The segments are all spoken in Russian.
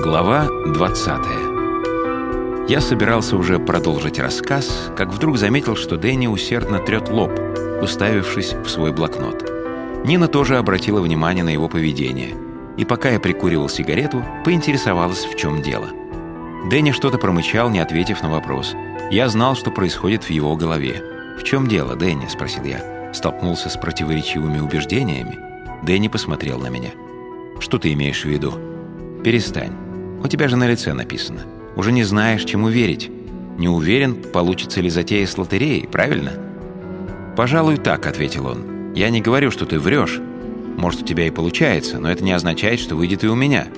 Глава 20 Я собирался уже продолжить рассказ, как вдруг заметил, что Дэнни усердно трет лоб, уставившись в свой блокнот. Нина тоже обратила внимание на его поведение, и пока я прикуривал сигарету, поинтересовалась, в чем дело. Дэнни что-то промычал, не ответив на вопрос. Я знал, что происходит в его голове. «В чем дело, Дэнни?» – спросил я. Столкнулся с противоречивыми убеждениями. Дэнни посмотрел на меня. «Что ты имеешь в виду?» «Перестань. У тебя же на лице написано. Уже не знаешь, чему верить. Не уверен, получится ли затея с лотереей, правильно?» «Пожалуй, так», — ответил он. «Я не говорю, что ты врешь. Может, у тебя и получается, но это не означает, что выйдет и у меня.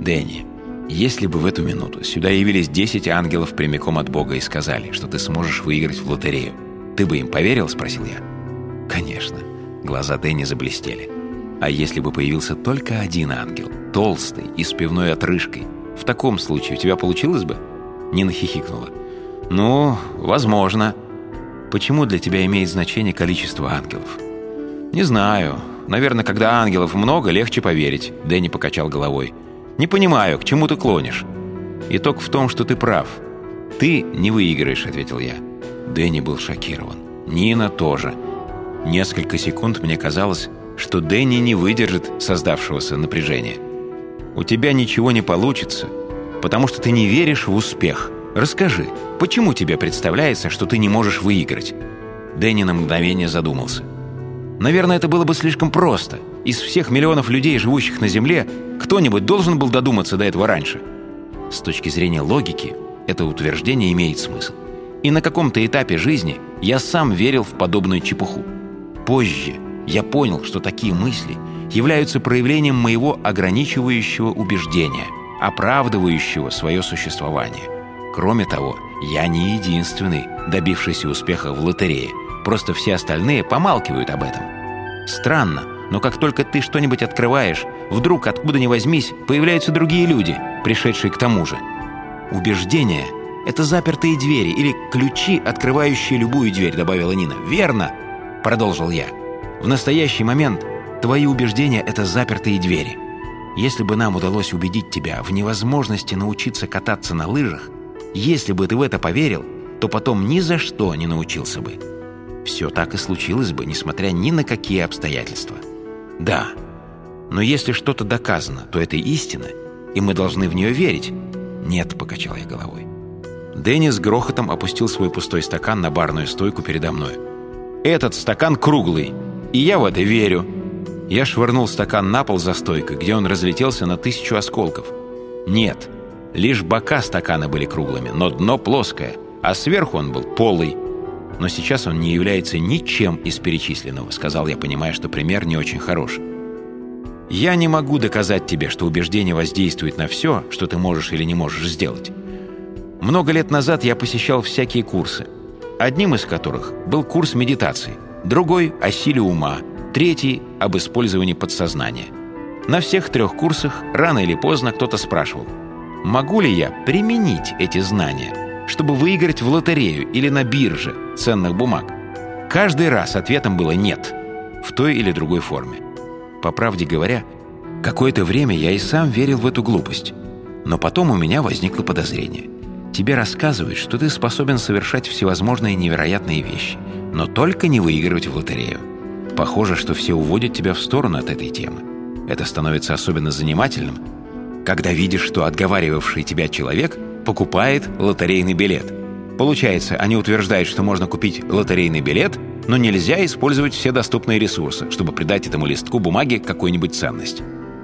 Дэнни, если бы в эту минуту сюда явились 10 ангелов прямиком от Бога и сказали, что ты сможешь выиграть в лотерею, ты бы им поверил?» — спросил я. «Конечно». Глаза Дэнни заблестели. А если бы появился только один ангел, толстый и с пивной отрыжкой, в таком случае у тебя получилось бы?» Нина хихикнула. «Ну, возможно. Почему для тебя имеет значение количество ангелов?» «Не знаю. Наверное, когда ангелов много, легче поверить», — Дэнни покачал головой. «Не понимаю, к чему ты клонишь?» «Итог в том, что ты прав. Ты не выиграешь», — ответил я. Дэнни был шокирован. Нина тоже. Несколько секунд мне казалось, что Дэнни не выдержит создавшегося напряжения. «У тебя ничего не получится, потому что ты не веришь в успех. Расскажи, почему тебе представляется, что ты не можешь выиграть?» Дэнни на мгновение задумался. «Наверное, это было бы слишком просто. Из всех миллионов людей, живущих на Земле, кто-нибудь должен был додуматься до этого раньше». С точки зрения логики, это утверждение имеет смысл. И на каком-то этапе жизни я сам верил в подобную чепуху. Позже – я понял, что такие мысли являются проявлением моего ограничивающего убеждения, оправдывающего свое существование. Кроме того, я не единственный, добившийся успеха в лотерее. Просто все остальные помалкивают об этом. Странно, но как только ты что-нибудь открываешь, вдруг откуда ни возьмись, появляются другие люди, пришедшие к тому же. Убеждение — это запертые двери или ключи, открывающие любую дверь, добавила Нина. «Верно!» — продолжил я. В настоящий момент твои убеждения — это запертые двери. Если бы нам удалось убедить тебя в невозможности научиться кататься на лыжах, если бы ты в это поверил, то потом ни за что не научился бы. Все так и случилось бы, несмотря ни на какие обстоятельства. Да, но если что-то доказано, то это истина, и мы должны в нее верить. Нет, покачал я головой. Деннис грохотом опустил свой пустой стакан на барную стойку передо мной. «Этот стакан круглый, и я в это верю. Я швырнул стакан на пол за стойкой, где он разлетелся на тысячу осколков. Нет, лишь бока стакана были круглыми, но дно плоское, а сверху он был полый. Но сейчас он не является ничем из перечисленного, сказал я, понимая, что пример не очень хорош. Я не могу доказать тебе, что убеждение воздействует на все, что ты можешь или не можешь сделать. Много лет назад я посещал всякие курсы, одним из которых был курс медитации – другой – о силе ума, третий – об использовании подсознания. На всех трех курсах рано или поздно кто-то спрашивал, могу ли я применить эти знания, чтобы выиграть в лотерею или на бирже ценных бумаг. Каждый раз ответом было «нет» в той или другой форме. По правде говоря, какое-то время я и сам верил в эту глупость. Но потом у меня возникло подозрение. Тебе рассказывают, что ты способен совершать всевозможные невероятные вещи – но только не выигрывать в лотерею. Похоже, что все уводят тебя в сторону от этой темы. Это становится особенно занимательным, когда видишь, что отговаривавший тебя человек покупает лотерейный билет. Получается, они утверждают, что можно купить лотерейный билет, но нельзя использовать все доступные ресурсы, чтобы придать этому листку бумаги какую-нибудь ценность.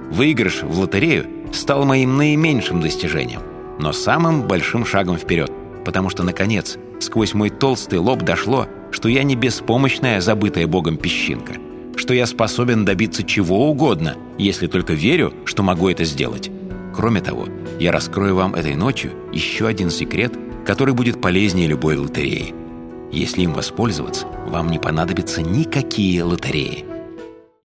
Выигрыш в лотерею стал моим наименьшим достижением, но самым большим шагом вперед, потому что, наконец, сквозь мой толстый лоб дошло, что я не беспомощная, забытая Богом песчинка, что я способен добиться чего угодно, если только верю, что могу это сделать. Кроме того, я раскрою вам этой ночью еще один секрет, который будет полезнее любой лотереи. Если им воспользоваться, вам не понадобятся никакие лотереи.